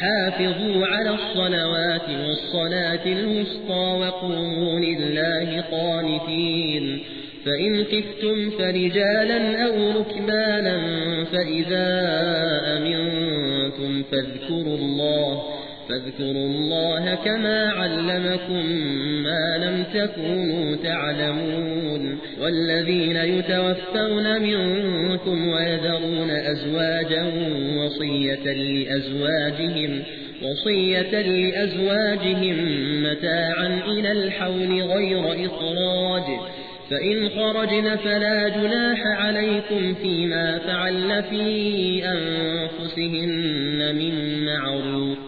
حافظوا على الصلوات والصلاة الوسطى وقوموا لله قانتين. فإن خفتم فرجالا أو ركبانا فإذا أمنتم فاذكروا الله فاذكروا الله كما علمكم ما لم تكونوا تعلمون. والذين يتوفون منكم ويذرون أزواجا وصية لأزواجهم وصية لأزواجهم متاعا إلى الحول غير إخراج. فإن خرجن فلا جناح عليكم فيما فعل في أنفسهن من معروف.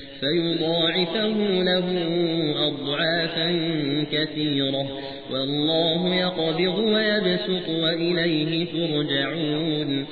فيضاعفه له أضعافا كثيرة. والله يقبض ويبسط وإليه ترجعون.